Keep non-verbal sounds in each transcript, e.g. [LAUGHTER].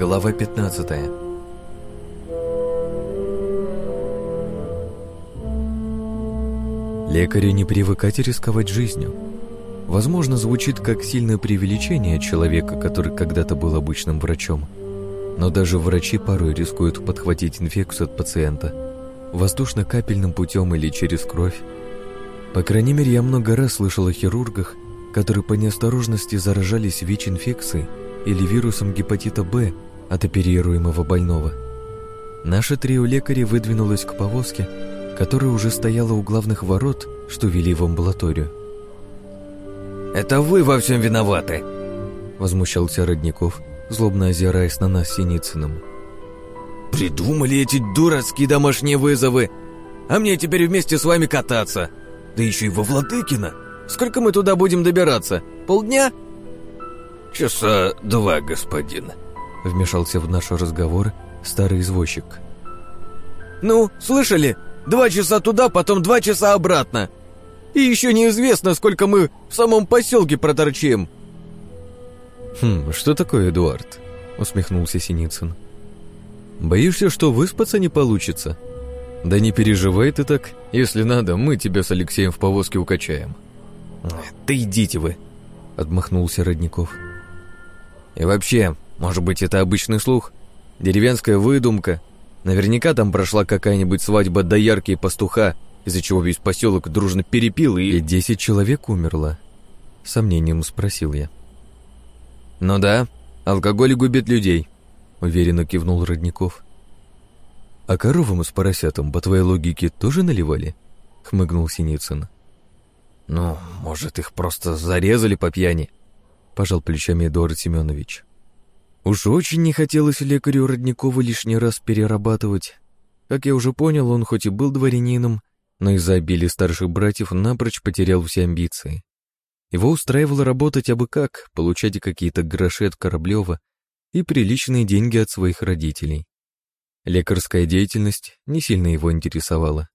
Глава 15 Лекарю не привыкать рисковать жизнью. Возможно, звучит как сильное преувеличение человека, который когда-то был обычным врачом. Но даже врачи порой рискуют подхватить инфекцию от пациента воздушно-капельным путем или через кровь. По крайней мере, я много раз слышал о хирургах, которые по неосторожности заражались ВИЧ-инфекцией или вирусом гепатита Б от оперируемого больного. Наше трио лекарей выдвинулось к повозке, которая уже стояла у главных ворот, что вели в амбулаторию. «Это вы во всем виноваты!» Возмущался Родников, злобно озираясь на нас Синицыным. «Придумали эти дурацкие домашние вызовы! А мне теперь вместе с вами кататься! Да еще и во Владыкино! Сколько мы туда будем добираться? Полдня?» «Часа два, господин», — вмешался в наш разговор старый извозчик. «Ну, слышали? Два часа туда, потом два часа обратно. И еще неизвестно, сколько мы в самом поселке проторчим». «Хм, что такое, Эдуард?» — усмехнулся Синицын. «Боишься, что выспаться не получится?» «Да не переживай ты так. Если надо, мы тебя с Алексеем в повозке укачаем». «Да идите вы!» — отмахнулся Родников. «И вообще, может быть, это обычный слух? Деревенская выдумка? Наверняка там прошла какая-нибудь свадьба доярки и пастуха, из-за чего весь поселок дружно перепил и... И десять человек умерло. Сомнением спросил я. Ну да, алкоголь губит людей, уверенно кивнул Родников. А коровам с поросятам, по твоей логике, тоже наливали? Хмыгнул Синицын. Ну, может, их просто зарезали по пьяни, пожал плечами Эдуард Семенович. Уж очень не хотелось лекарю Родникову лишний раз перерабатывать. Как я уже понял, он хоть и был дворянином, но из-за обилия старших братьев напрочь потерял все амбиции. Его устраивало работать абы как, получать какие-то гроши от Кораблева и приличные деньги от своих родителей. Лекарская деятельность не сильно его интересовала.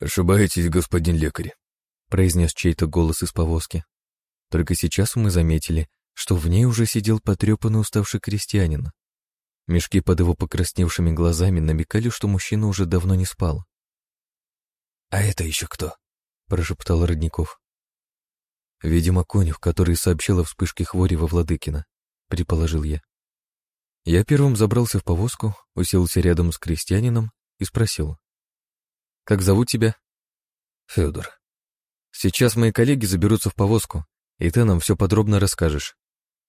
«Ошибаетесь, господин лекарь», — произнес чей-то голос из повозки. Только сейчас мы заметили, что в ней уже сидел потрепанный уставший крестьянин. Мешки под его покрасневшими глазами намекали, что мужчина уже давно не спал. «А это еще кто?» — прошептал Родников. «Видимо, конюх, который сообщил о вспышке хвори во Владыкино», — предположил я. Я первым забрался в повозку, уселся рядом с крестьянином и спросил. «Как зовут тебя?» «Федор». «Сейчас мои коллеги заберутся в повозку, и ты нам все подробно расскажешь.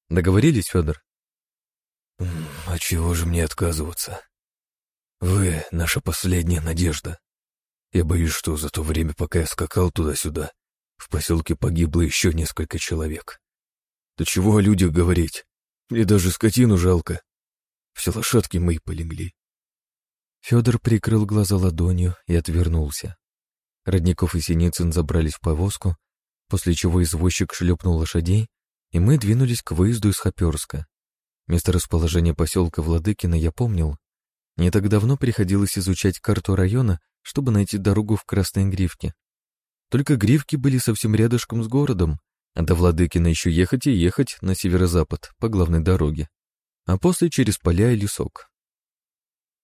Договорились, Федор?» «А чего же мне отказываться? Вы — наша последняя надежда. Я боюсь, что за то время, пока я скакал туда-сюда, в поселке погибло еще несколько человек. Да чего о людях говорить? Мне даже скотину жалко. Все лошадки мои полегли. Федор прикрыл глаза ладонью и отвернулся. Родников и Синицын забрались в повозку, после чего извозчик шлепнул лошадей, и мы двинулись к выезду из Хоперска. Место расположения поселка Владыкина я помнил. Не так давно приходилось изучать карту района чтобы найти дорогу в Красной Гривке. Только Гривки были совсем рядышком с городом, а до Владыкина еще ехать и ехать на северо-запад по главной дороге, а после через поля и лесок.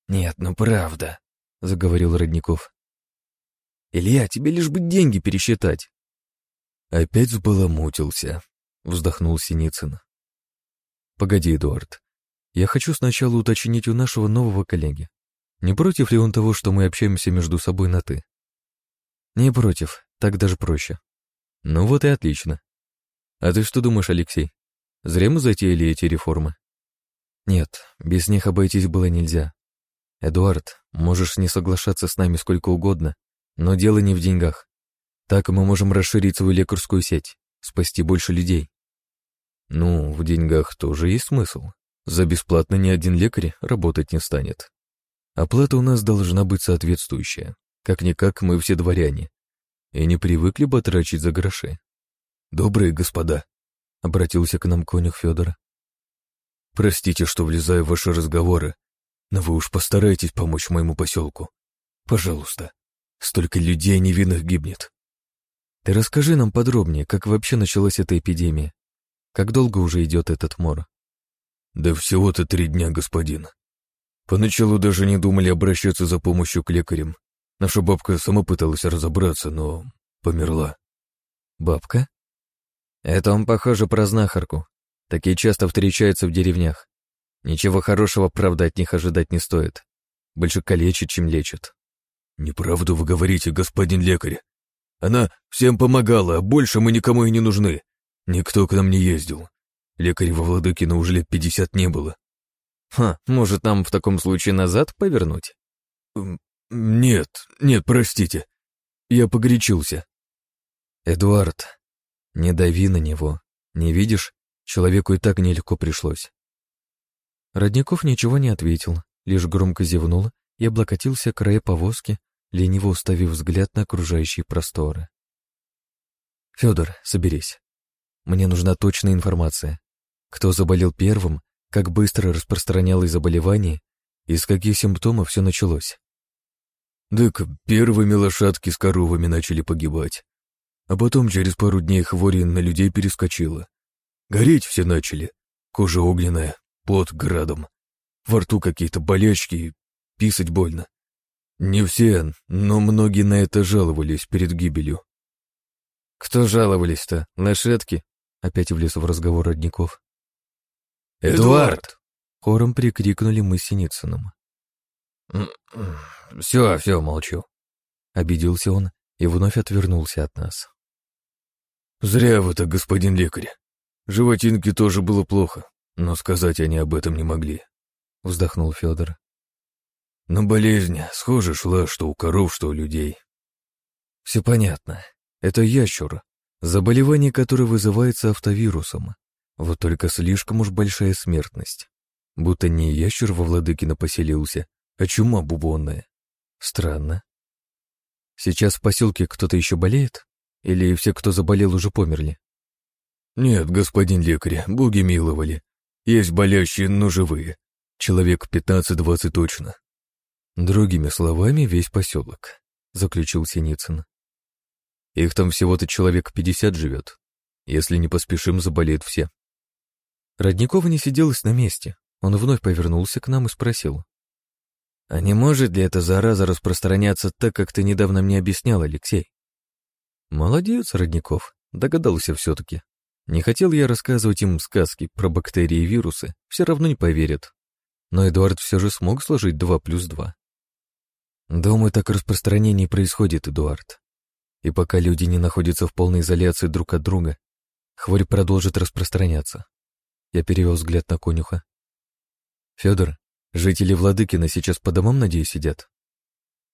«Нет, ну правда», — заговорил Родников. «Илья, тебе лишь бы деньги пересчитать». «Опять сбаламутился», — вздохнул Синицын. «Погоди, Эдуард. Я хочу сначала уточнить у нашего нового коллеги. Не против ли он того, что мы общаемся между собой на «ты»? Не против, так даже проще. Ну вот и отлично. А ты что думаешь, Алексей? Зря мы затеяли эти реформы? Нет, без них обойтись было нельзя. Эдуард, можешь не соглашаться с нами сколько угодно, но дело не в деньгах. Так мы можем расширить свою лекарскую сеть, спасти больше людей. Ну, в деньгах тоже есть смысл. За бесплатно ни один лекарь работать не станет. Оплата у нас должна быть соответствующая. Как-никак мы все дворяне. И не привыкли бы трачить за гроши. «Добрые господа», — обратился к нам конюх Федора. «Простите, что влезаю в ваши разговоры, но вы уж постарайтесь помочь моему поселку. Пожалуйста. Столько людей невинных гибнет». «Ты расскажи нам подробнее, как вообще началась эта эпидемия. Как долго уже идет этот мор?» Да всего-то три дня, господин. Поначалу даже не думали обращаться за помощью к лекарям. Наша бабка сама пыталась разобраться, но померла. Бабка? Это он, похоже, про знахарку. Такие часто встречаются в деревнях. Ничего хорошего, правда, от них ожидать не стоит. Больше калечит, чем лечит. «Неправду вы говорите, господин лекарь. Она всем помогала, а больше мы никому и не нужны. Никто к нам не ездил. Лекаря во Владыкино уже лет пятьдесят не было. Ха, может, нам в таком случае назад повернуть? Нет, нет, простите. Я погорячился. Эдуард, не дави на него. Не видишь, человеку и так нелегко пришлось. Родников ничего не ответил, лишь громко зевнул и облокотился к краю повозки, лениво уставив взгляд на окружающие просторы. «Федор, соберись. Мне нужна точная информация. Кто заболел первым, как быстро распространялось заболевание и с каких симптомов все началось?» «Так первыми лошадки с коровами начали погибать, а потом через пару дней хвори на людей перескочила. Гореть все начали, кожа огненная, пот градом, во рту какие-то болячки, писать больно. Не все, но многие на это жаловались перед гибелью. Кто жаловались-то? Лошадки? Опять влез в разговор родников. «Эдуард!» Хором прикрикнули мы с Синицыным. «Все, все, молчу». Обиделся он и вновь отвернулся от нас. «Зря вы так, господин лекарь. Животинке тоже было плохо, но сказать они об этом не могли», — вздохнул Федор. Но болезнь схоже шла что у коров, что у людей. Все понятно. Это ящур, заболевание, которое вызывается автовирусом. Вот только слишком уж большая смертность. Будто не ящур во Владыкино поселился, а чума бубонная. Странно. Сейчас в поселке кто-то еще болеет? Или все, кто заболел, уже померли? Нет, господин лекарь, боги миловали. Есть болящие, но живые. Человек 15-20 точно. Другими словами, весь поселок, заключил Синицын. Их там всего-то человек пятьдесят живет. Если не поспешим, заболеют все. Родников не сиделось на месте. Он вновь повернулся к нам и спросил. «А не может ли эта зараза распространяться так, как ты недавно мне объяснял, Алексей?» «Молодец, Родников, догадался все-таки. Не хотел я рассказывать им сказки про бактерии и вирусы, все равно не поверят. Но Эдуард все же смог сложить два плюс два. Думаю, так распространение происходит, Эдуард. И пока люди не находятся в полной изоляции друг от друга, хворь продолжит распространяться. Я перевел взгляд на конюха. Федор, жители Владыкина сейчас по домам, надеюсь, сидят?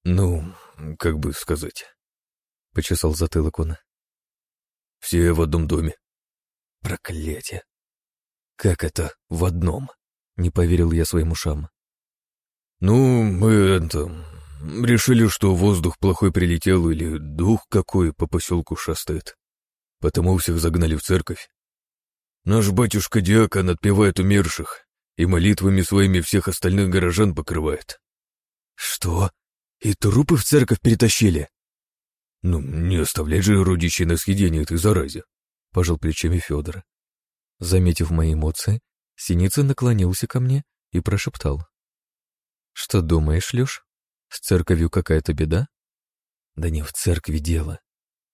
Ну, как бы сказать. Почесал затылок он. Все в одном доме. Проклятие. Как это в одном? Не поверил я своим ушам. Ну, мы это Решили, что воздух плохой прилетел или дух какой по поселку шастает. Потому всех загнали в церковь. Наш батюшка-диакон отпевает умерших и молитвами своими всех остальных горожан покрывает. Что? И трупы в церковь перетащили? Ну, не оставлять же родичей на съедение этой заразе, пожал плечами Федор. Заметив мои эмоции, Синица наклонился ко мне и прошептал. «Что думаешь, Лёш?» С церковью какая-то беда? Да не в церкви дело.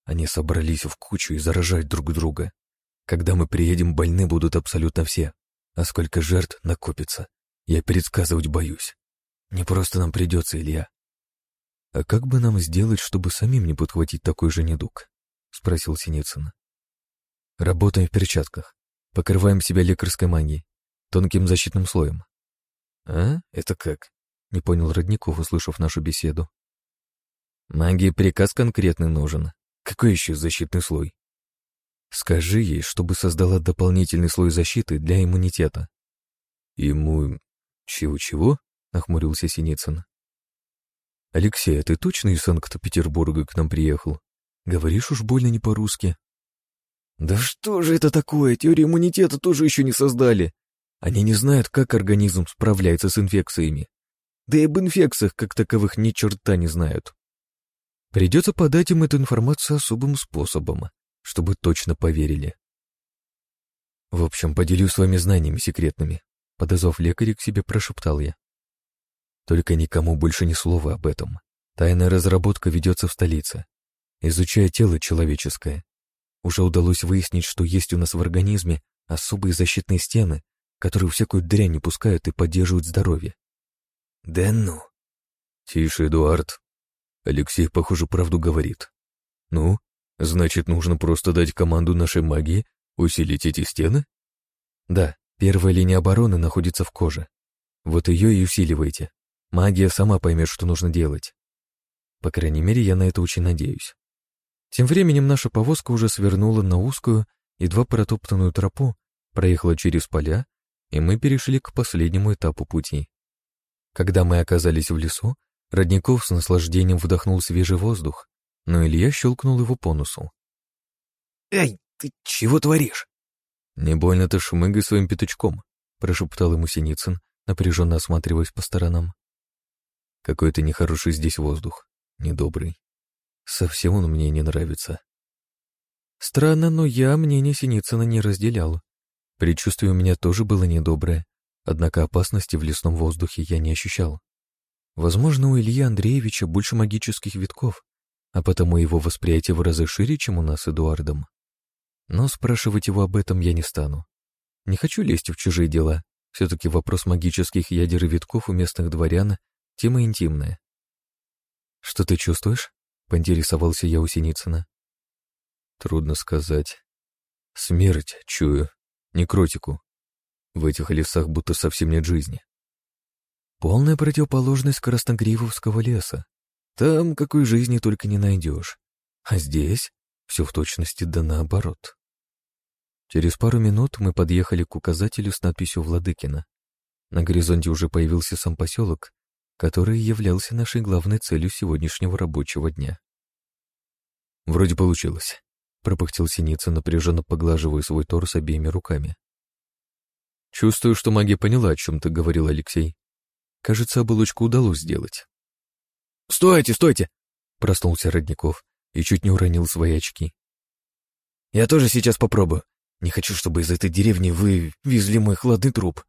Они собрались в кучу и заражать друг друга. Когда мы приедем, больны будут абсолютно все. А сколько жертв накопится, я предсказывать боюсь. Не просто нам придется, Илья. А как бы нам сделать, чтобы самим не подхватить такой же недуг? Спросил Синицын. Работаем в перчатках. Покрываем себя лекарской магией, тонким защитным слоем. А? Это как? Не понял Родников, услышав нашу беседу. Магии приказ конкретный нужен. Какой еще защитный слой? Скажи ей, чтобы создала дополнительный слой защиты для иммунитета. Ему... Чего-чего? Нахмурился Синицын. Алексей, а ты точно из Санкт-Петербурга к нам приехал? Говоришь уж больно не по-русски. Да что же это такое? Теорию иммунитета тоже еще не создали. Они не знают, как организм справляется с инфекциями да и об инфекциях как таковых ни черта не знают. Придется подать им эту информацию особым способом, чтобы точно поверили. В общем, поделюсь с вами знаниями секретными. Подозвав лекаря к себе, прошептал я. Только никому больше ни слова об этом. Тайная разработка ведется в столице. Изучая тело человеческое, уже удалось выяснить, что есть у нас в организме особые защитные стены, которые всякую дрянь не пускают и поддерживают здоровье. Да ну. Тише, Эдуард. Алексей, похоже, правду говорит. Ну, значит, нужно просто дать команду нашей магии усилить эти стены? Да, первая линия обороны находится в коже. Вот ее и усиливайте. Магия сама поймет, что нужно делать. По крайней мере, я на это очень надеюсь. Тем временем наша повозка уже свернула на узкую, едва протоптанную тропу, проехала через поля, и мы перешли к последнему этапу пути. Когда мы оказались в лесу, Родников с наслаждением вдохнул свежий воздух, но Илья щелкнул его по носу. «Эй, ты чего творишь?» «Не больно ты шмыгай своим пятачком», — прошептал ему Синицын, напряженно осматриваясь по сторонам. «Какой-то нехороший здесь воздух, недобрый. Совсем он мне не нравится». Странно, но я мнение Синицына не разделял. Предчувствие у меня тоже было недоброе, однако опасности в лесном воздухе я не ощущал. Возможно, у Ильи Андреевича больше магических витков, а потому его восприятие в разы шире, чем у нас с Эдуардом. Но спрашивать его об этом я не стану. Не хочу лезть в чужие дела. Все-таки вопрос магических ядер и витков у местных дворян — тема интимная. «Что ты чувствуешь?» — поинтересовался я у Синицына. «Трудно сказать. Смерть чую, некротику. В этих лесах будто совсем нет жизни. Полная противоположность красногривовского леса. Там какой жизни только не найдешь. А здесь все в точности да наоборот. Через пару минут мы подъехали к указателю с надписью «Владыкина». На горизонте уже появился сам поселок, который являлся нашей главной целью сегодняшнего рабочего дня. «Вроде получилось», — пропыхтел Синица, напряженно поглаживая свой торс обеими руками. «Чувствую, что магия поняла, о чем ты говорил, Алексей. Кажется, оболочку удалось сделать. «Стойте, стойте!» — проснулся Родников и чуть не уронил свои очки. «Я тоже сейчас попробую. Не хочу, чтобы из этой деревни вы везли мой хладный труп».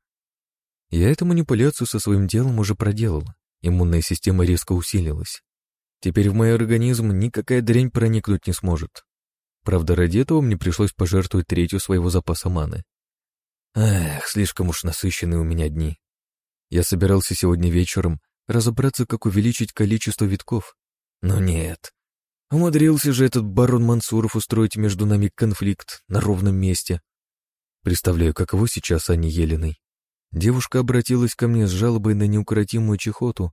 Я эту манипуляцию со своим делом уже проделал. Иммунная система резко усилилась. Теперь в мой организм никакая дрянь проникнуть не сможет. Правда, ради этого мне пришлось пожертвовать третью своего запаса маны. Эх, слишком уж насыщенные у меня дни. Я собирался сегодня вечером разобраться, как увеличить количество витков. Но нет. Умудрился же этот барон Мансуров устроить между нами конфликт на ровном месте. Представляю, каково сейчас Анне Еленой. Девушка обратилась ко мне с жалобой на неукротимую чехоту,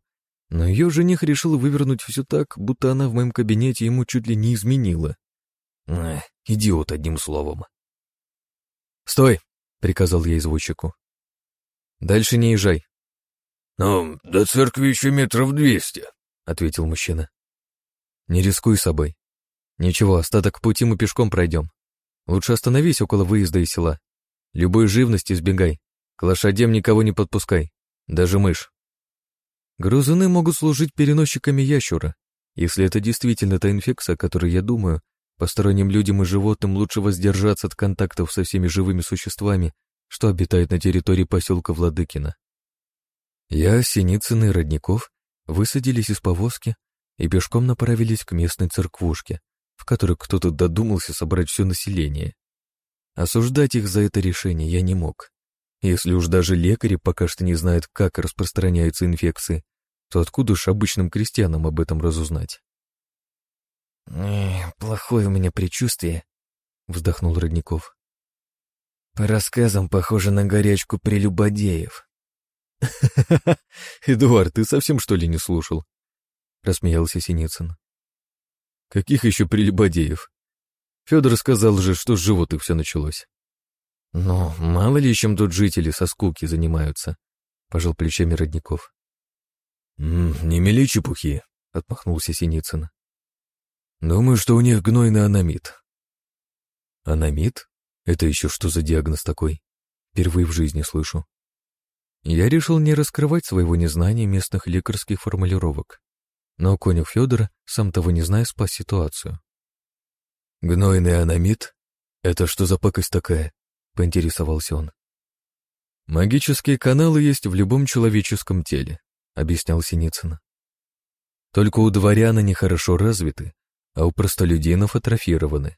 но ее жених решил вывернуть все так, будто она в моем кабинете ему чуть ли не изменила. Эх, идиот, одним словом. «Стой!» — приказал я извозчику. «Дальше не езжай. «Ну, до церкви еще метров двести», — ответил мужчина. «Не рискуй собой. Ничего, остаток пути мы пешком пройдем. Лучше остановись около выезда из села. Любой живности избегай. К лошадям никого не подпускай, даже мышь. Грызуны могут служить переносчиками ящура. Если это действительно та инфекция, о которой я думаю, посторонним людям и животным лучше воздержаться от контактов со всеми живыми существами, что обитают на территории поселка Владыкина. Я, Синицын и Родников высадились из повозки и пешком направились к местной церквушке, в которой кто-то додумался собрать все население. Осуждать их за это решение я не мог. Если уж даже лекари пока что не знают, как распространяются инфекции, то откуда ж обычным крестьянам об этом разузнать? «Плохое у меня предчувствие», — вздохнул Родников. «По рассказам похоже на горячку прелюбодеев. [LAUGHS] Эдуард, ты совсем что ли не слушал? Рассмеялся Синицын. Каких еще прелюбодеев? Федор сказал же, что с животных все началось. Но мало ли чем тут жители со скуки занимаются, пожал плечами Родников. «Не мели чепухи», — отмахнулся Синицын. «Думаю, что у них гнойный аномит». «Аномит? Это еще что за диагноз такой? Впервые в жизни слышу». Я решил не раскрывать своего незнания местных лекарских формулировок. Но конюх Федора, сам того не зная, спас ситуацию. «Гнойный аномит? Это что за пакость такая?» — поинтересовался он. Магические каналы есть в любом человеческом теле, объяснял Синицын. Только у дворян они хорошо развиты, а у простолюдинов атрофированы.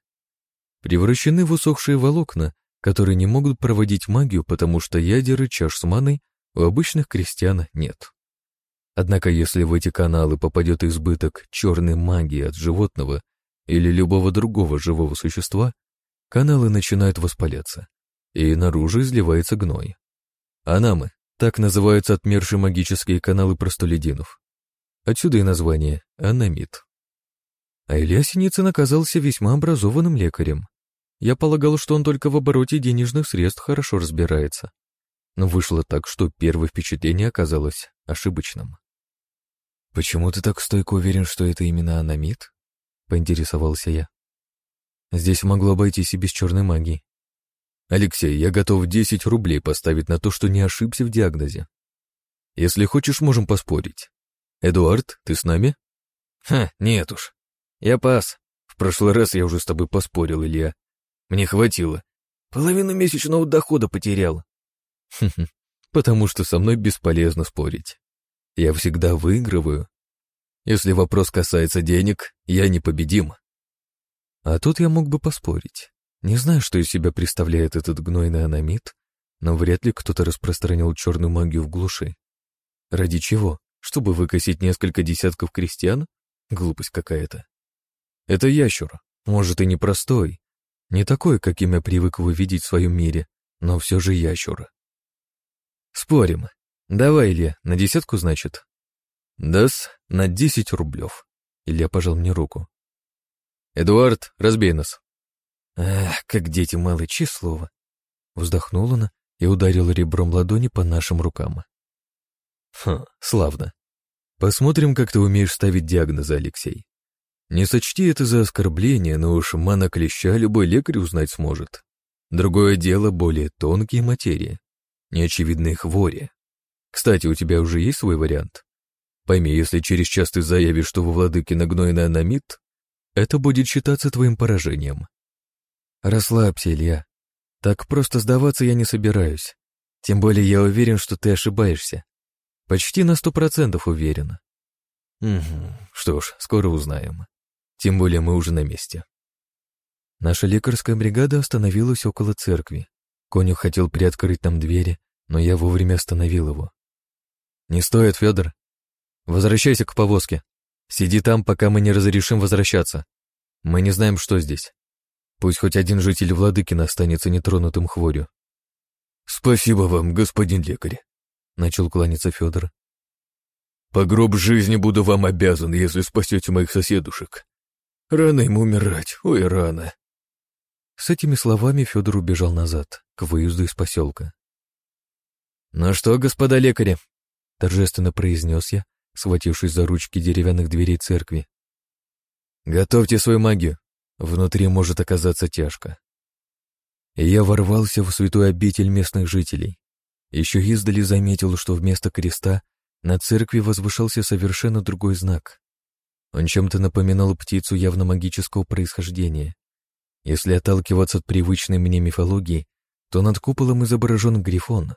Превращены в усохшие волокна, которые не могут проводить магию, потому что ядер и чаш с маной у обычных крестьян нет. Однако если в эти каналы попадет избыток черной магии от животного или любого другого живого существа, каналы начинают воспаляться, и наружу изливается гной. Анамы — так называются отмершие магические каналы простолюдинов. Отсюда и название «анамит». А Илья Синицын оказался весьма образованным лекарем. Я полагал, что он только в обороте денежных средств хорошо разбирается. Но вышло так, что первое впечатление оказалось ошибочным. «Почему ты так стойко уверен, что это именно аномит?» — поинтересовался я. «Здесь могло обойтись и без черной магии». «Алексей, я готов 10 рублей поставить на то, что не ошибся в диагнозе. Если хочешь, можем поспорить. Эдуард, ты с нами?» «Ха, нет уж. Я пас. В прошлый раз я уже с тобой поспорил, Илья. Мне хватило. Половину месячного дохода потерял. Потому что со мной бесполезно спорить. Я всегда выигрываю. Если вопрос касается денег, я непобедим. А тут я мог бы поспорить. Не знаю, что из себя представляет этот гнойный аномит, но вряд ли кто-то распространил черную магию в глуши. Ради чего? Чтобы выкосить несколько десятков крестьян? Глупость какая-то. Это ящур, может и не простой, не такой, каким я привык его видеть в своем мире, но все же ящур. Спорим. Давай, Илья, на десятку, значит? Дас, на десять рублев. Илья пожал мне руку. Эдуард, разбей нас. Ах, как дети малые, чьи слово. Вздохнула она и ударила ребром ладони по нашим рукам. Хм, славно. Посмотрим, как ты умеешь ставить диагнозы, Алексей. Не сочти это за оскорбление, но уж мана клеща любой лекарь узнать сможет. Другое дело более тонкие материи, неочевидные хвори. Кстати, у тебя уже есть свой вариант? Пойми, если через час ты заявишь, что во владыке нагнойный аномит, это будет считаться твоим поражением. Расслабься, Илья. Так просто сдаваться я не собираюсь. Тем более я уверен, что ты ошибаешься. Почти на сто процентов уверен. Угу, что ж, скоро узнаем. Тем более мы уже на месте. Наша лекарская бригада остановилась около церкви. Конюх хотел приоткрыть нам двери, но я вовремя остановил его. «Не стоит, Федор. Возвращайся к повозке. Сиди там, пока мы не разрешим возвращаться. Мы не знаем, что здесь. Пусть хоть один житель Владыкина останется нетронутым хворью». «Спасибо вам, господин лекарь», — начал кланяться Федор. «По гроб жизни буду вам обязан, если спасете моих соседушек. Рано ему умирать, ой, рано. С этими словами Федор убежал назад, к выезду из поселка. «Ну что, господа лекари?» — торжественно произнес я, схватившись за ручки деревянных дверей церкви. «Готовьте свою магию. Внутри может оказаться тяжко». И я ворвался в святую обитель местных жителей. Еще издали заметил, что вместо креста на церкви возвышался совершенно другой знак. Он чем-то напоминал птицу явно магического происхождения. Если отталкиваться от привычной мне мифологии, то над куполом изображен грифон,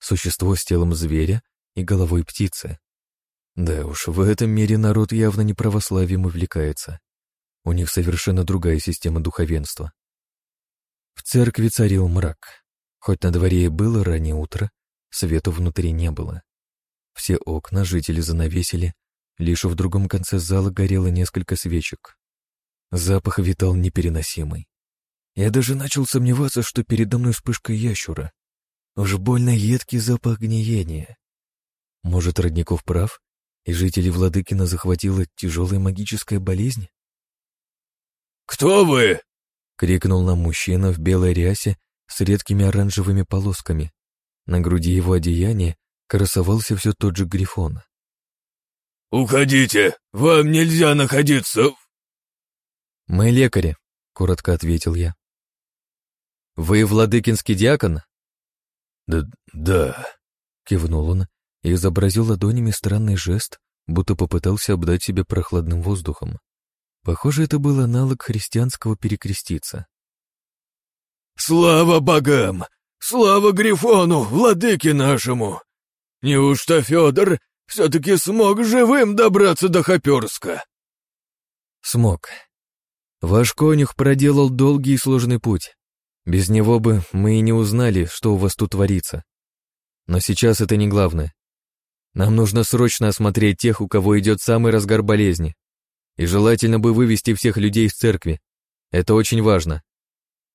существо с телом зверя и головой птицы. Да уж, в этом мире народ явно не православием увлекается. У них совершенно другая система духовенства. В церкви царил мрак. Хоть на дворе и было раннее утро, света внутри не было. Все окна жители занавесили, Лишь в другом конце зала горело несколько свечек. Запах витал непереносимый. Я даже начал сомневаться, что передо мной вспышка ящура. Уж больно едкий запах гниения. Может, Родников прав, и жителей Владыкина захватила тяжелая магическая болезнь? «Кто вы?» — крикнул нам мужчина в белой рясе с редкими оранжевыми полосками. На груди его одеяния красовался все тот же грифон. «Уходите! Вам нельзя находиться!» «Мы лекари», — коротко ответил я. «Вы владыкинский диакон?» «Да, да», — кивнул он и изобразил ладонями странный жест, будто попытался обдать себя прохладным воздухом. Похоже, это был аналог христианского перекреститься. «Слава богам! Слава Грифону, владыке нашему! Неужто Федор все-таки смог живым добраться до Хоперска?» «Смог. Ваш конюх проделал долгий и сложный путь. Без него бы мы и не узнали, что у вас тут творится. Но сейчас это не главное. Нам нужно срочно осмотреть тех, у кого идет самый разгар болезни. И желательно бы вывести всех людей из церкви. Это очень важно.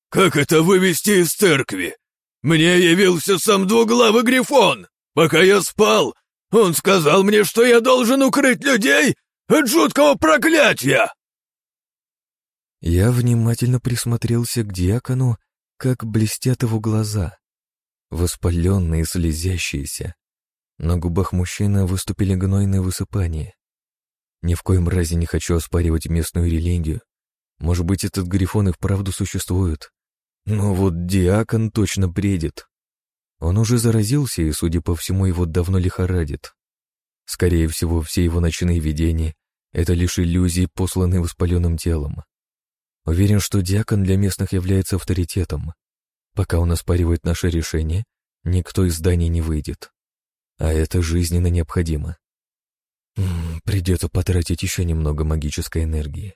«Как это вывести из церкви? Мне явился сам двуглавый Грифон. Пока я спал, он сказал мне, что я должен укрыть людей от жуткого проклятия!» Я внимательно присмотрелся к диакону, как блестят его глаза. Воспаленные, слезящиеся. На губах мужчины выступили гнойные высыпания. Ни в коем разе не хочу оспаривать местную религию. Может быть, этот грифон и вправду существует. Но вот диакон точно бредит. Он уже заразился, и, судя по всему, его давно лихорадит. Скорее всего, все его ночные видения — это лишь иллюзии, посланные воспаленным телом. Уверен, что диакон для местных является авторитетом. Пока он оспаривает наше решение, никто из зданий не выйдет. А это жизненно необходимо. Придется потратить еще немного магической энергии.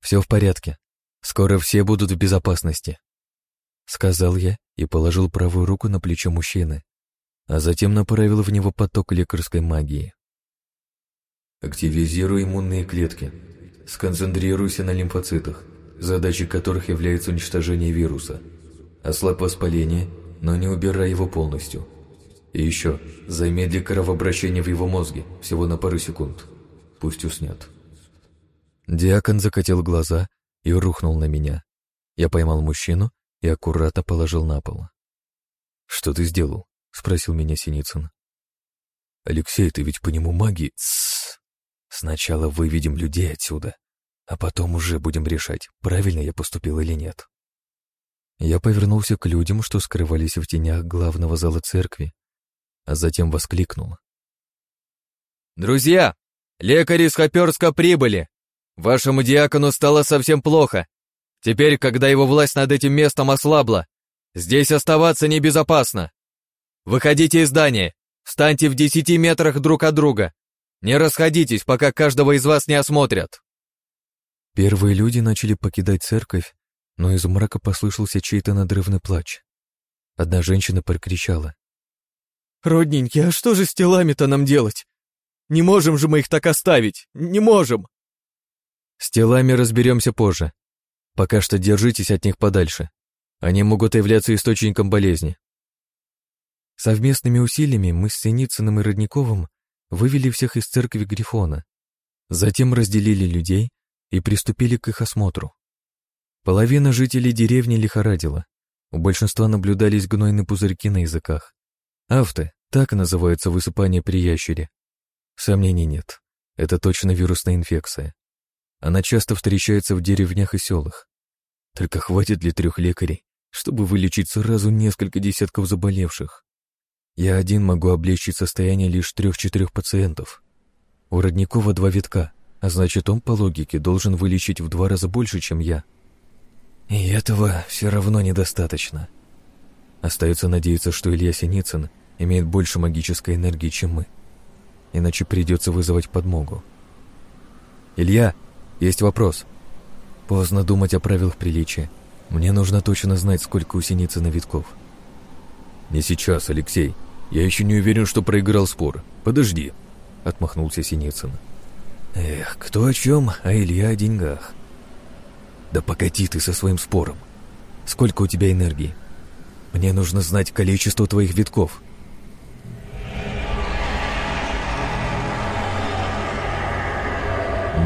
Все в порядке. Скоро все будут в безопасности. Сказал я и положил правую руку на плечо мужчины, а затем направил в него поток лекарской магии. Активизируй иммунные клетки. Сконцентрируйся на лимфоцитах, задачей которых является уничтожение вируса. Ослабь воспаление, но не убирай его полностью. И еще, замедли кровообращение в его мозге всего на пару секунд. Пусть уснет. Диакон закатил глаза и рухнул на меня. Я поймал мужчину и аккуратно положил на пол. «Что ты сделал?» — спросил меня Синицын. «Алексей, ты ведь по нему маги...» Тссс. «Сначала выведем людей отсюда, а потом уже будем решать, правильно я поступил или нет». Я повернулся к людям, что скрывались в тенях главного зала церкви, а затем воскликнул. «Друзья, лекари из Хоперска прибыли! Вашему диакону стало совсем плохо, Теперь, когда его власть над этим местом ослабла, здесь оставаться небезопасно. Выходите из здания, встаньте в десяти метрах друг от друга. Не расходитесь, пока каждого из вас не осмотрят. Первые люди начали покидать церковь, но из мрака послышался чей-то надрывный плач. Одна женщина прокричала. «Родненький, а что же с телами-то нам делать? Не можем же мы их так оставить, не можем!» «С телами разберемся позже. Пока что держитесь от них подальше. Они могут являться источником болезни. Совместными усилиями мы с Синицыным и Родниковым вывели всех из церкви Грифона. Затем разделили людей и приступили к их осмотру. Половина жителей деревни лихорадила. У большинства наблюдались гнойные пузырьки на языках. Авто — так называется высыпание при ящере. Сомнений нет. Это точно вирусная инфекция. Она часто встречается в деревнях и селах. Только хватит ли трех лекарей, чтобы вылечить сразу несколько десятков заболевших? Я один могу облегчить состояние лишь трех-четырех пациентов. У Родникова два витка, а значит, он, по логике, должен вылечить в два раза больше, чем я. И этого все равно недостаточно. Остается надеяться, что Илья Синицын имеет больше магической энергии, чем мы. Иначе придется вызывать подмогу. «Илья, есть вопрос», Поздно думать о правилах приличия. Мне нужно точно знать, сколько у Синицына витков. «Не сейчас, Алексей. Я еще не уверен, что проиграл спор. Подожди», — отмахнулся Синицын. «Эх, кто о чем, а Илья о деньгах». «Да погоди ты со своим спором. Сколько у тебя энергии? Мне нужно знать количество твоих витков».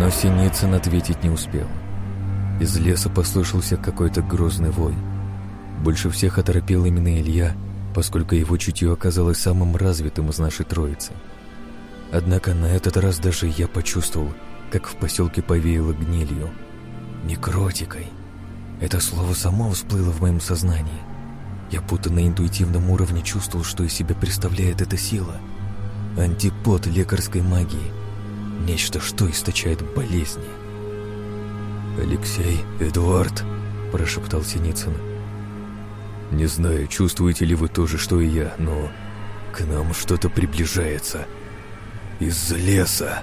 Но Синицын ответить не успел. Из леса послышался какой-то грозный вой. Больше всех оторопел именно Илья, поскольку его чутье оказалось самым развитым из нашей троицы. Однако на этот раз даже я почувствовал, как в поселке повеяло гнилью. Некротикой. Это слово само всплыло в моем сознании. Я будто на интуитивном уровне чувствовал, что из себя представляет эта сила. Антипод лекарской магии. Нечто, что источает болезни. «Алексей, Эдуард», — прошептал Синицын. Не знаю, чувствуете ли вы то же, что и я, но к нам что-то приближается. Из леса.